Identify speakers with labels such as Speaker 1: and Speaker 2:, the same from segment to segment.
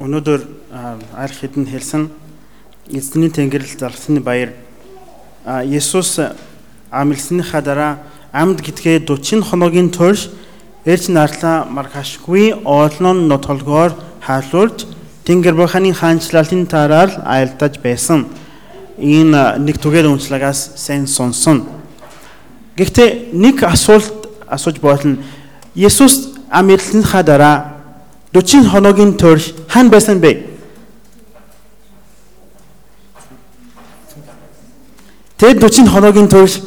Speaker 1: Өнөөдөр арх хэдэн хэлсэн эзний тэнгэрэл залхсны баяр Есүс амилсныхаа дараа амьд гэдгээ 40 хоногийн турш ээж нарлаа мархашгүй оолнон нотолгоор хаалуулж тэнгэр бурханы хаанчлалын тараар айлдаж байсан. Энэ нэг түгээр үнцлагаас сайн сонсон. Гэхдээ нэг асуулт асууж болно. Есүс амилсныхаа дараа 40 хоногийн турш хаана байсан бэ? Тэр 40 хоногийн турш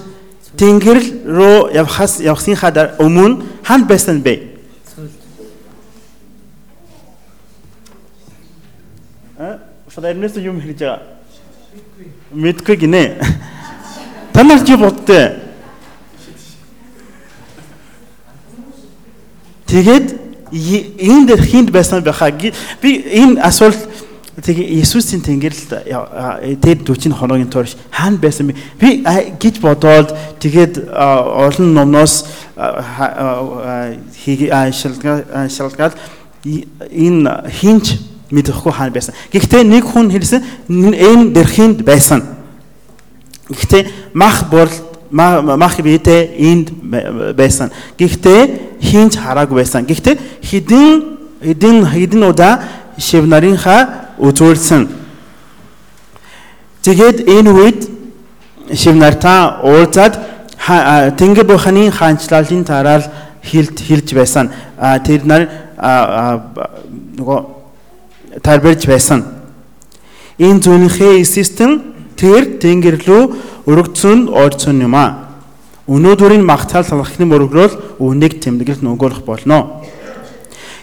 Speaker 1: Тэнгэрл рүү явхаас явахсынхаа өмнө хаана байсан бэ? А? Фадэрнэс юм хийж байгаа. Мэдгүй гинэ. Та нар чи бодтой. Тэгээд энэ дээр хинд байсан байхаа би энэ асуулт тэгээ Иесусийн тэнгэрэлд тэр 40 хоногийн турш хаана байсан бэ? Би гэж бодоод тэгээд олон номноос шалгаад энэ хинч мэдэхгүй хаана байсан. Гэхдээ нэг хүн хэлсэн энэ дэрхинд байсан. Гэхдээ мах бол мах битэ энд байсан. Гэхдээ хинч хараагүй байсан. Гэхдээ хідэн хідэн хідэн удаа шив нарынхаа үзүүлсэн. Тэгээд энэ үед шив нартаа уулзаад тэнгэр бурханы хаанчлалын тараар хилд хилж байсан. Тэр нар нөгөө тарбирж байсан. Энэ зүнхээ эсэстэн тэр тэнгэр рүү өргөцөн орцсон юм а. Өнөөдрийн магтаал салхины мөрөглөл үнийг тэмдэглэл нөгөөлөх болно.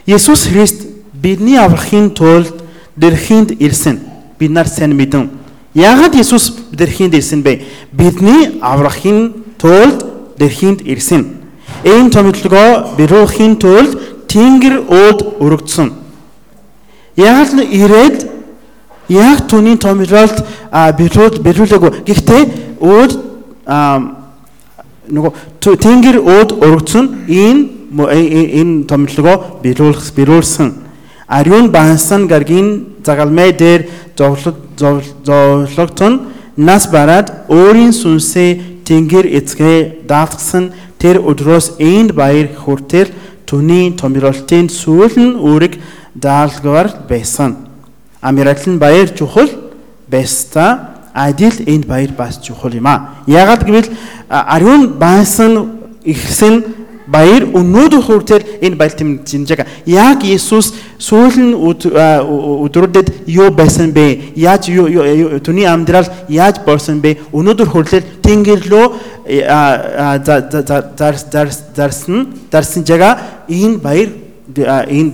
Speaker 1: Есүс Христ бидний аврахын тулд дэрхинд ирсэн. Бид нар сайн мэдэн. Яагаад Есүс дэрхинд ирсэн бэ? Бидний аврахын тулд дэрхинд ирсэн. Энэ томилгоо бируухын тулд Тэнгэр өөд өргөцсөн. Яг л ирээд яг түүний томилолт бидрүүд бидрүүлээгүй. Гэхдээ өөд нөгөө тэнгэр өөд өргөцөн энэ энэ томилгоо бидрүүлэх бидрүүлсэн. Ариун бансан гаргийн загалмай дээр зовлогтон нас бараад өөрийн сүнсээ тэнгэр эцгээ даатгсан тэр өдрөөс энд баяр хүртэл түүний томилолтын сүүл нь үүрэг даалгавар байсан. Амиралын баяр чухал байста адил энд баяр бас чухал юм а. Ягаад гэвэл ариун баасан ихсэн баяр өнөөдөр хүртэл энэ баяр тэмцэж байгаа. Яг Иесус сүүлийн өдрүүдэд юу байсан бэ? Яаж түүний амьдрал яаж болсон бэ? Өнөөдөр хүртэл Тэнгэр рүү зарсан зарсан жага энэ баяр энэ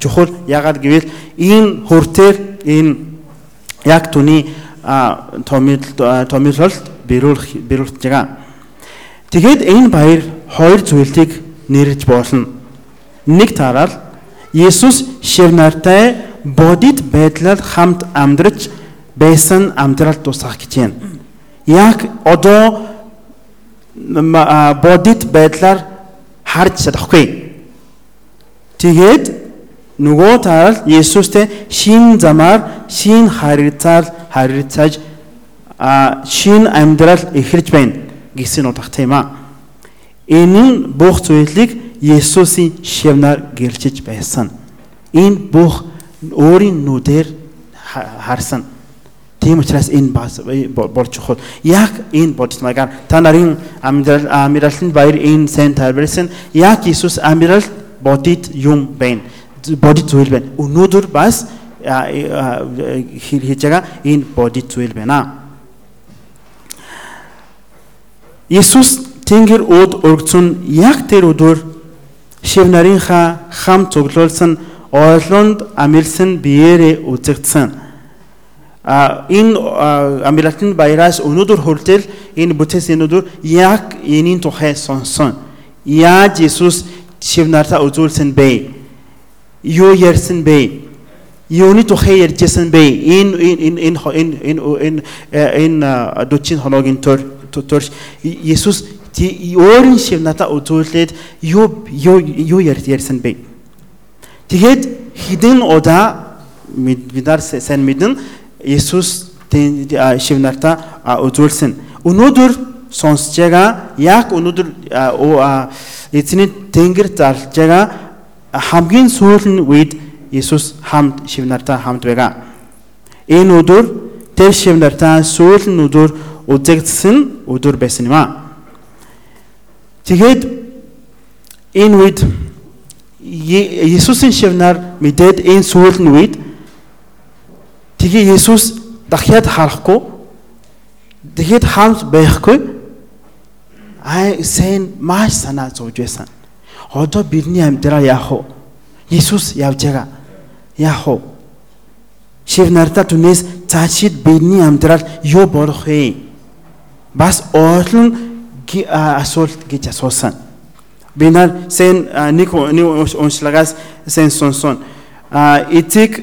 Speaker 1: чухал ягаад гэвэл энэ хүртэл энэ яг түүний томилолт бэрүүлэх бэрүүлж байгаа. Тэгээд энэ баяр хоёр зүйлийг нэрж болно. Нэг тараал Есүс шивнартай бодит байдлаар хамт амьдрч байсан амьдрал тусах гэж байна. Яг одоо бодит байдлаар харж чадахгүй Тэгээд нөгөө тал Есүстэй шин замаар шин харилцаал харилцаж а шин амьдрал эхэрж байна гэсэн утгатай юм а. Энэ бүх зүйлийг Есүсийн шивнаар гэрчиж байсан. Энэ бүх өөрийн нүдээр харсан. Тийм учраас энэ болж чухал. Яг энэ бодит магаар та нарын амьдрал амьдралын баяр энэ сайн тайлбарсан. Яг Иесус амьдрал бодит юм байна. Бодит зүйл байна. Өнөөдөр бас хийж байгаа энэ бодит зүйл байна. Иесус Тэнгэр өөд өргөцөн яг тэр өдөр шив нарынхаа хам цуглуулсан ойлонд амилсан биеэрээ үзэгдсэн. Энэ амилалтын баяраас өнөөдөр хүртэл энэ бүтэс өнөөдөр яг энийн тухай сонсон. Яаж Иесус шив нартаа үзүүлсэн бэ? Юу ярьсан бэ? Юуны тухай ярьжсэн бэ? Энэ энэ энэ энэ энэ энэ дучийн хоногийн төр төрш Иесус өөрийн шив надаа үзүүлээд юу юу юу ярьсан бэ? Тэгээд хідэн удаа бид нар сайн мэдэн Иесус шив нартаа үзүүлсэн. Өнөөдөр сонсож байгаа яг өнөөдөр эзний тэнгэр зарлж байгаа хамгийн сүүлийн үед Иесус хамт шив нартаа хамт байгаа. Энэ өдөр тэр шив нартаа сүүлийн өдөр үзэгдсэн өдөр байсан юм аа. Тэгээд энэ үед Иесусийн шивнаар мэдээд энэ сүүлийн үед тэгээ Иесус дахиад харахгүй тэгэхэд хамт байхгүй ай сэн маш санаа зовж байсан. Одоо бидний амьдрал яах вэ? Иесус явж байгаа. Яах вэ? Шив нарта түнээс цаашид бидний амьдрал юу болох вэ? Бас олон асуулт гэж асуусан. Би нар сэн нэг уншлагаас сэн сонсон. А эцэг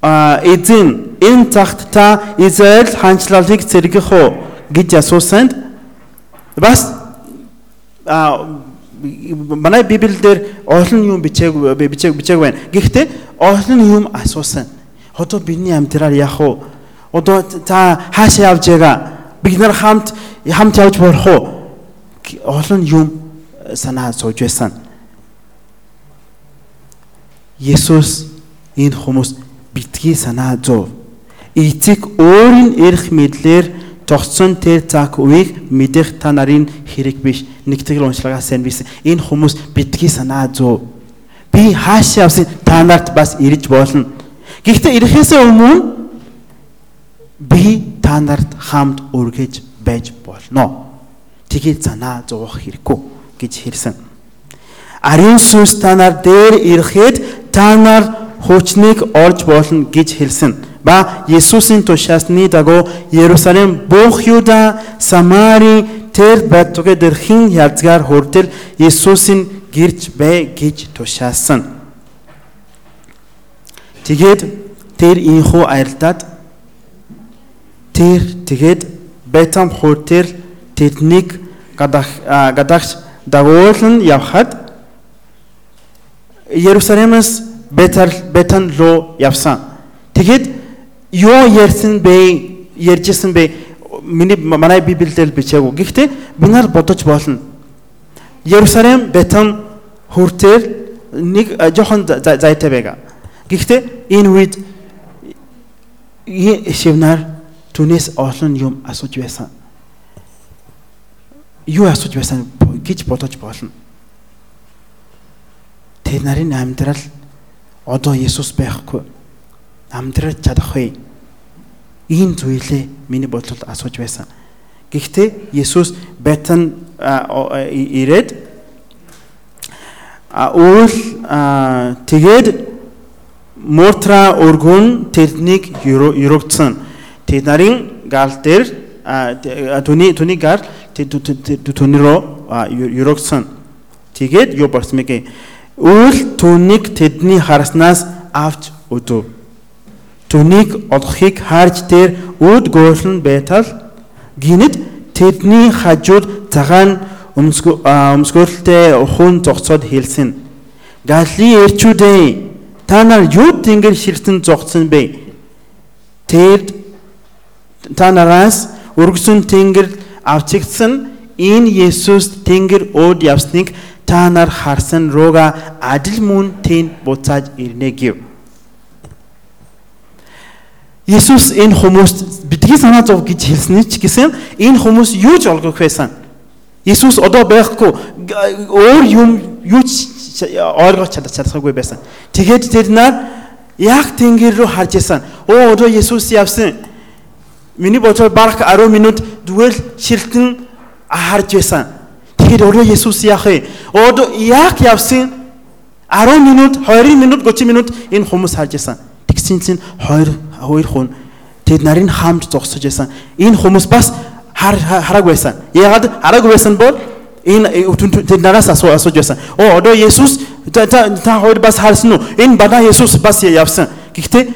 Speaker 1: эзэн энэ цагт та Израиль хаанчлалыг зэргэх үү гэж асуусанд бас а манай библиэлд олон юм бичээг бичээг бичээг байна. Гэхдээ олон юм асуусан. Одоо бидний амьдрал яах вэ? Одоо та хаашаа явж байгаа? Бид нар хамт хамт явж болох уу? Олон юм санаа зовж байсан. Есүс энэ хүмүүс битгий санаа зов. Эцэг өөрийн эрх мэдлэр тогтсон тэр цаг үеийг мэдэх та нарын хэрэг биш. Нэгтгэл уншлагаас сайн бисэн. Энэ хүмүүс битгий санаа зов. Би хаашаа явсан та нарт бас ирж болно. Гэхдээ ирэхээс өмнө би та нарт хамт үргэж байж болно. Тэгээд санаа зовох хэрэггүй гэж хэлсэн. Ариун сүнс та нар дээр ирэхэд та нар хуучныг орж болно гэж хэлсэн. Ба Есүсийн тушаасны дагуу Иерусалим бүх Юда, Самари тэр байтугай дэрхэн язгаар хүртэл Есүсийн гэрж бай гэж тушаасан. Тэгээд тэр инхүү аялдаад тэр тэгээд Бетам хүртэл тэднийг гадах гадагш дагуулн явхад Иерусалимаас Бетал Бетан руу явсан. Тэгэхэд юу ярьсан бэ? Ярьжсэн бэ? Миний манай библиэлд бичээгүй. Гэхдээ би нар бодож болно. Иерусалим Бетан хүртэл нэг жоохон зайтай байгаа. Гэхдээ энэ үед шивнаар түнээс олон юм асууж байсан. Юу асууж байсан гэж бодож болно. Тэр нарын амьдрал одоо Есүс байхгүй амьдраж чадахгүй ийм зүйлээ миний бодлол асууж байсан. Гэхдээ Есүс Бетан ирээд уул тэгээд Мортра өргөн тэрнийг юрогдсон. Тэд нарын гал дээр түүний түүний гал түүний рүү юрогдсон. Тэгээд юу болсон бэ? Үйл түүнийг тэдний харснаас авч өдөө. Түүнийг олохыг харж тэр үд гоошлон байтал гинэд тэдний хажууд цагаан өмсгөлтэй ухуун зогцоод хэлсэн. Галли эрчүүдээ та нар юу тэнгэр ширтэн зогцсон бэ? Тэр та нараас өргөсөн тэнгэр авчигдсан энэ Есүс тэнгэр өөд явсныг та нар харсан рууга адил мөн тэнд буцааж ирнэ гэв. Есүс энэ хүмүүст бидний санаа зов гэж хэлсэн ч гэсэн энэ хүмүүс юу ч олгох байсан. Есүс одоо байхгүй өөр юм юу ч ойлгож чадахгүй байсан. Тэгээд тэр нар яг тэнгэр рүү харж исэн. Оо одоо Есүс явсан. Миний бодол барах 10 минут дүгэл шилтэн харж байсан. Тэгэхээр өөрөө Есүс яах вэ? Одоо яг явсан 10 минут, 20 минут, 30 минут энэ хүмүүс харж байсан. Тэгсэн чинь 2 2 хүн тэд нарыг хамт зогсож байсан. Энэ хүмүүс бас хараг байсан. Ягаад хараг байсан бол энэ тэд нараас асууж байсан. Оо одоо Есүс та та хоёр бас харсан уу? Энэ бада Есүс бас явсан. Гэхдээ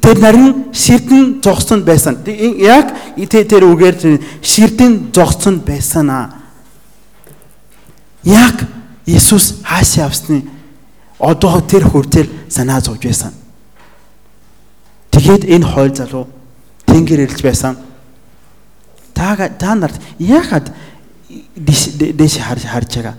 Speaker 1: тэр нарын ширдэн зогсон байсан. Яг тэр үгээр ширдэн зогсон байсан аа яг Иесус хаашаа явсны одоо тэр хүртэл санаа зовж байсан. Тэгээд энэ хоёр залуу тэнгэр ирж байсан. Та та нарт яагаад дэш харж харж байгаа?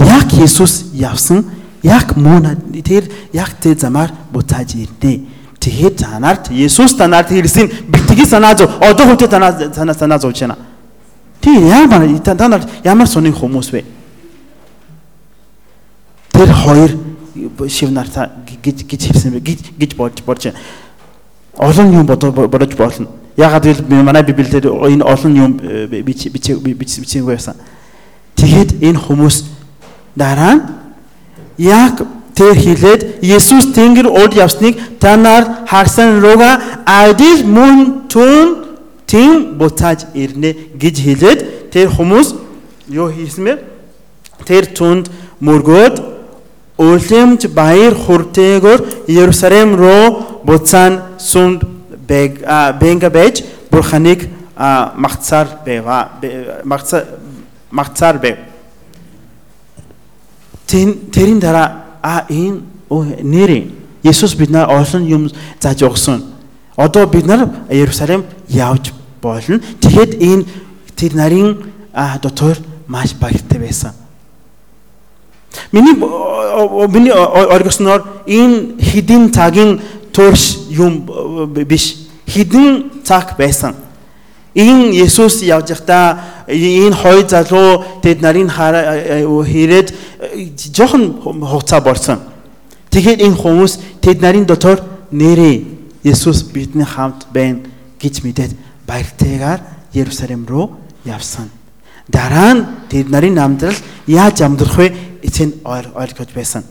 Speaker 1: Яг Есүс явсан яг мөн тэр яг тэр замаар буцааж ирнэ. Тэгээд та нарт Есүс та нарт хэлсэн битгий санаа зов одоо хөтө танаа санаа санаа зовж байна. Тий ямар та нарт ямар сони хүмүүс вэ? Тэр хоёр шив нартаа гэж гэж хэлсэн бэ гэж гэж болж болж олон юм бодож болно. Ягаад гэвэл манай библиэлд энэ олон юм бич бичсэн байсан. Тэгэхэд энэ хүмүүс дараа нь яг тэр хэлээд Есүс тэнгэр уд явсныг та нар харсан рууга адил мөн түн тийм буцааж ирнэ гэж хэлээд тэр хүмүүс юу хийсэн бэ? Тэр түнд мөргөөд Улимж баяр хүртээгөр Иерусалим руу буцаан сүмд бэнга байж бурханыг магтсаар байва магтсаар байв. Тэн тэрийн дараа а энэ нэрийн Есүс биднээ олон юм зааж өгсөн. Одоо бид нар Иерусалим явж болно. Тэгэхэд энэ тэр нарын дотор маш баяртай байсан. Миний миний оргисноор энэ хідэн цагийн турш юм биш. Хідэн цаг байсан. Энэ Есүс явж байхдаа энэ хоёр залуу тэд нарыг хэрээд жоохон хугацаа болсон. Тэгэхээр энэ хүмүүс тэд нарын дотор нэрээ Есүс бидний хамт байна гэж мэдээд баяртайгаар Иерусалим руу явсан. Дараа нь тэд нарын амьдрал яаж амьдрах вэ? эцэг ойлгож байсан.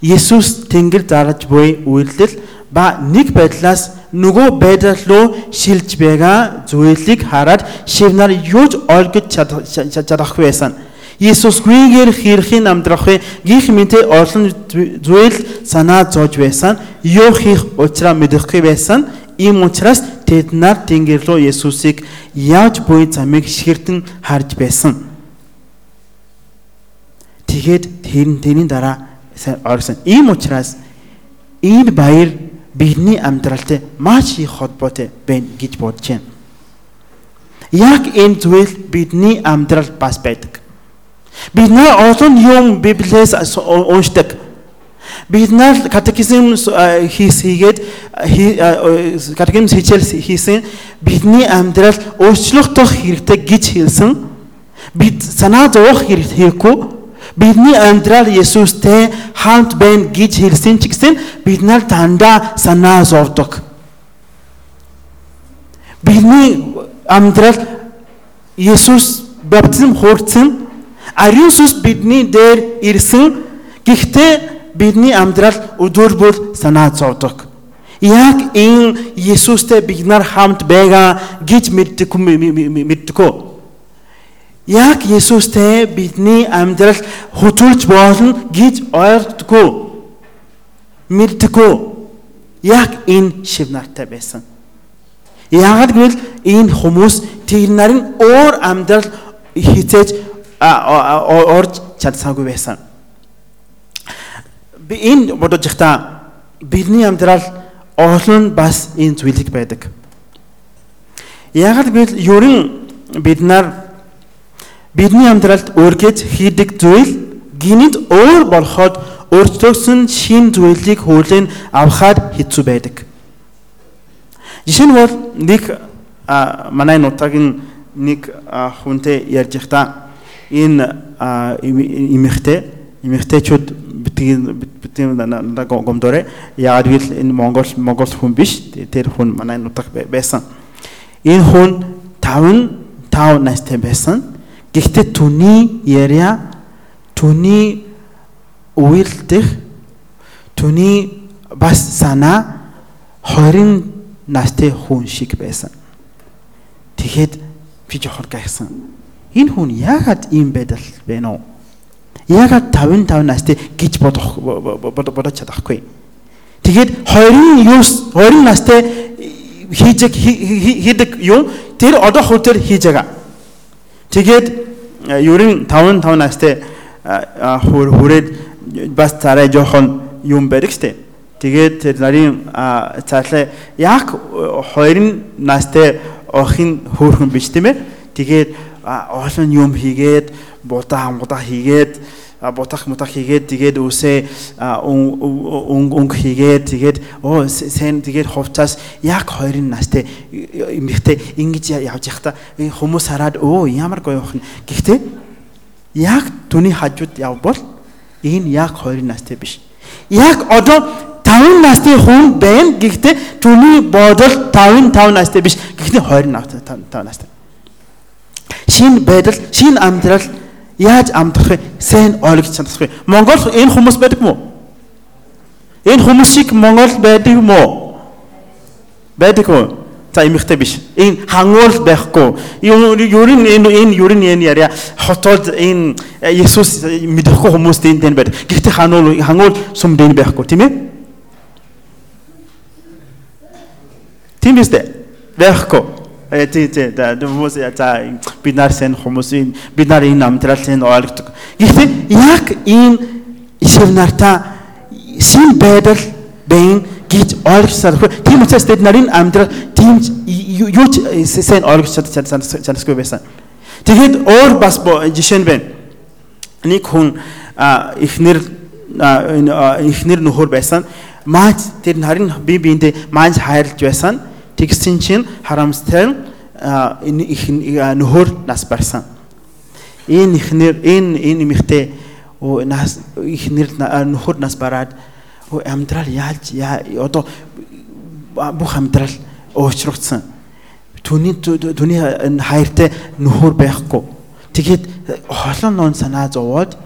Speaker 1: Есүс тэнгэр зарж буй үйлдэл ба нэг байдлаас нөгөө байдал руу шилж байгаа зүйлийг хараад шивнар юуж ойлгож чадахгүй байсан. Есүс гүйгээр хэрхэн амьдрах вэ? Гих мэнтэй олон зүйл санаа зовж байсан. Юу хийх учраа мэдэхгүй байсан. Ийм учраас тэд нар тэнгэр рүү Есүсийг яаж буй замыг шигэртэн харж байсан. Тэгээд тэр тэрний дараа орсон. Ийм учраас энэ баяр бидний амьдралтай маш их холбоотой байна гэж бодож байна. Яг энэ зүйл бидний амьдрал бас байдаг. Бид нар олон юм Библиэс уншдаг. Бид нар катехизм хийс хийгээд катехизм хичээл хийсэн бидний амьдрал өөрчлөгдөх хэрэгтэй гэж хэлсэн. Бид санаа зовох хэрэггүй Бидний амьдрал Есүстэй хамт байна гэж хэлсэн ч гэсэн бид нар дандаа санаа зовдог. Бидний амьдрал Есүс баптизм хуурсан ариун сүс бидний дээр ирсэн гэхдээ бидний амьдрал өдөр бүр санаа зовдог. Яг энэ Есүстэй бид нар хамт байгаа гэж мэддэг мэддэг. Яг Есүстэй бидний амьдрал хөтөлж болно гэж ойлгодгүй. Мэддэггүй. Яг энэ шив нартай байсан. Яг гэвэл энэ хүмүүс тэр нарын өөр амьдрал хизээж орж чадсаагүй байсан. Би энэ бодож ихта бидний амьдрал олон бас энэ зүйлэг байдаг. Яг гэвэл ерөн бид нар бидний амьдралд үргэж хийдэг зүйл гинэд өөр болоход өөрчлөгсөн шин зүйлийг хүлээн авахад хэцүү байдаг. Жишээ нь бол нэг манай нутагийн нэг хүнтэй ярьж байхдаа энэ эмэгтэй эмэгтэйчүүд битгий битгий гомдорэ яг л энэ Монгол Монгол хүн биш тэр хүн манай нутаг байсан. Энэ хүн 5 5 настай байсан. Гэхдээ түүний яриа түүний үйлдэх түүний бас санаа 20 настай хүн шиг байсан. Тэгэхэд би жоохон гайхсан. Энэ хүн яагаад ийм байдал байна уу? Яагаад 55 настай гэж бодох бодож чадахгүй. Тэгээд 29 20 настай хийж хийдэг юм тэр одоо хөтөр хийж байгаа. Тэгээд ерөн 5 5 настай хүрээд бас царай жоохон юм байдаг штэ. Тэгээд тэр нарын цаалаа яг хоёрын настай охин хөөхөн биш тийм ээ. Тэгээд олон юм хийгээд будаа мудаа хийгээд бутах мутах хийгээд тэгээд үсээ өнг хийгээд тэгээд оо сэн тэгээд хувцас яг хоёрын настай эмэгтэй ингэж явж явахдаа хүмүүс хараад оо ямар гоё охин гэхдээ яг түүний хажууд явбал энэ яг хоёрын настай биш яг одоо 5 насны хүн байна. Гэхдээ түүний бодол 5 5 настай биш. Гэхдээ 20 настай 5 настай. Шин байдал, шин амьдрал яаж амдах вэ? Сайн ойлгож чадах вэ? Монгол энэ хүмүүс байдаг мó? Энэ хүмүүс шиг Монгол байдаг мó? Байдаг уу? За эмхтэй биш. Энэ хангуул байхгүй. Ер нь энэ энэ ер нь энэ яриа хотод энэ Есүс мэдэхгүй хүмүүс энэ тань байдаг. Гэхдээ хангуул хангуул сум дэн байхгүй тийм ээ? Тийм биз дээ. Байхгүй. Э тий тий да хүмүүс за бид нар сэн хүмүүсийн бид нар энэ амтрал сэн ойлгодог. Гэхдээ яг энэ ишив нартаа шин байдал байн гэж чадахгүй. Тийм учраас бид нарын амьдрал тийм юу ч сэн ойлгож чадсанасгүй байсан. Тэгэхэд өөр бас жишээ нь байна. Нэг хүн ихнэр ихнэр нөхөр байсан. Маач тэр нарийн би биэндээ маач хайрлж байсан Тэгсэн чинь харамстай энэ их нөхөр нас барсан. Энэ ихнэр энэ энэ эмэгтэй нас ихнэр нөхөр нас бараад амьдрал яаж одоо бүх амьдрал уучрагдсан. Түүний түүний хайртай нөхөр байхгүй. Тэгэхэд холон нон санаа зовоод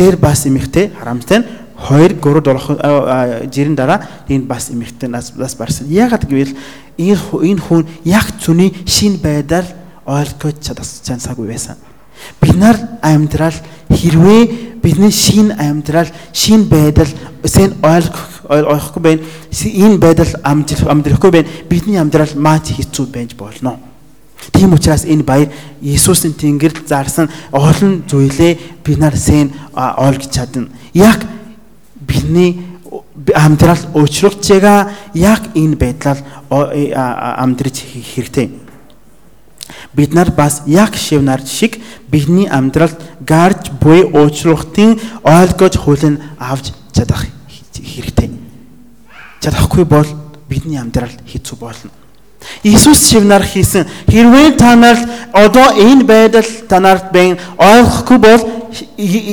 Speaker 1: тэр бас эмэгтэй харамстай 2 3 7 жирийн дараа энэ бас эмэгтэй нас бас барсан. Яагаад гэвэл энэ энэ хүн яг зүний шин байдал ойлгож чадсансаагүй байсан. Бид нар амьдрал хэрвээ бидний шин амьдрал шин байдал сэн ойлгох ойлгохгүй байна. Энэ байдал амьдрахгүй байна. Бидний амьдрал маач хэцүү байж болно. Тийм учраас энэ баяр Иесусийн тэнгэрд зарсан олон зүйлээ бид нар сэн ойлгож чадна. Яг бидний амьдрал өчрөгч байгаа яг энэ байдлаар амьдрэж хэрэгтэй. Бид нар бас яг шив нар шиг бидний амьдралд гарч буй өчрөгтийн ойлгож хүлэн авч чадах хэрэгтэй. Чадахгүй бол бидний амьдрал хэцүү болно. Иесус шивнар хийсэн хэрвээ та нарт одоо энэ байдал та нарт байн ойлгохгүй бол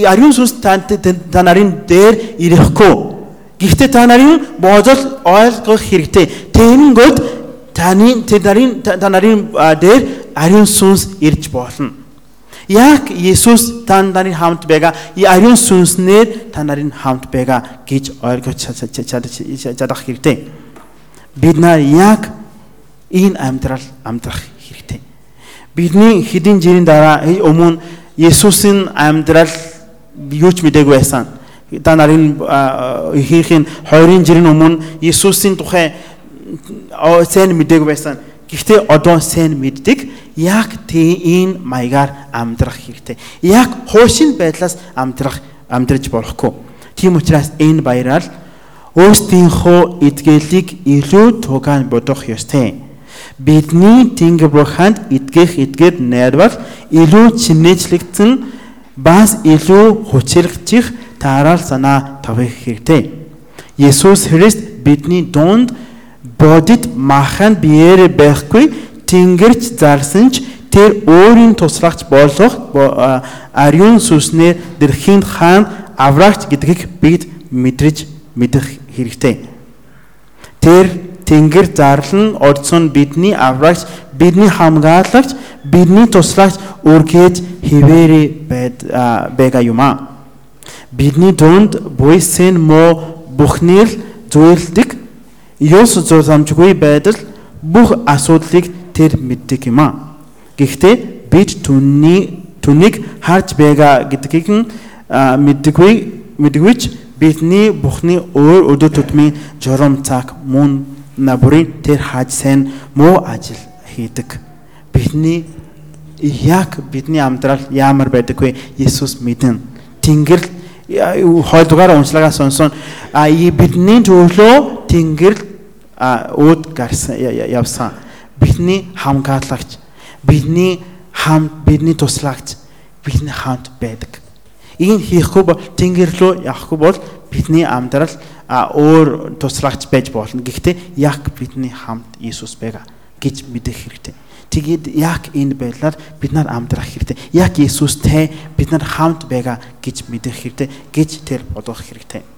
Speaker 1: ариун сүнс та нарын дээр ирэхгүй Гэхдээ та нарын бодол ойлгох хэрэгтэй. Тэгэнгүүт таны тэр нарын та нарын дээр ариун сүнс ирж болно. Яг Есүс та нарын хамт байгаа. Ариун сүнснээр та нарын хамт байгаа гэж ойлгож чадах хэрэгтэй. Бид нар яг энэ амьдрал амьдрах хэрэгтэй. Бидний хэдийн жилийн дараа өмнө Есүсийн амьдрал юу ч мдэггүй байсан та нарын ихийнх нь 20 жилийн өмнө Иесусийн тухай сайн мэдээг байсан. Гэхдээ одоо сайн мэддэг яг тийм маягаар амьдрах хэрэгтэй. Яг хуушин байдлаас амьдрах амьдраж болохгүй. Тийм учраас энэ баяраар өөрсдийнхөө эдгэлийг илүү тугаан бодох ёстой. Бидний Тэнгэр бурханд эдгэх эдгээр найрвал илүү чинээчлэгдсэн бас илүү хүчрэгчих таарал санаа тавих хэрэгтэй. Есүс Христ бидний дунд бодит махан биеэр байхгүй тэнгэрч зарсан ч тэр өөрийн туслагч болох ариун сүснээр дэрхийн хаан Аврагч гэдгийг бид мэдрэж мэдэх хэрэгтэй. Тэр тэнгэр зарлан орцсон бидний аврагч, бидний хамгаалагч, бидний туслагч үргэж хിവэрэ байгаа юм аа бидний дунд буйсын мо бүхний л зүйлдэг ёс зурсамжгүй байдал бүх асуудлыг тэр мэддэг юм аа. Гэхдээ бид түүний түүнийг харж байгаа гэдгийг мэддэггүй мэдгүйч бидний бүхний өөр өдөр тутмын журам цаг мөн набрын тэр хаж сайн муу ажил хийдэг. Бидний яг бидний амьдрал ямар байдаг вэ? Иесус мэдэн. Тэнгэр хоёрдугаар уншлагаа сонсон а бидний төлөө тэнгэр ууд гарсан явсан бидний хамгаалагч бидний хамт бидний туслагч бидний хамт байдаг ийм хийхгүй бол тэнгэр рүү явахгүй бол бидний амьдрал өөр туслагч байж болно. Гэхдээ яг бидний хамт Иесус байгаа гэж мэдэх хэрэгтэй. Тэгээд яг энэ байдлаар бид нар амьдрах хэрэгтэй. Яг Иесустэй бид нар хамт байгаа гэж мэдэх хэрэгтэй гэж тэр бодох хэрэгтэй.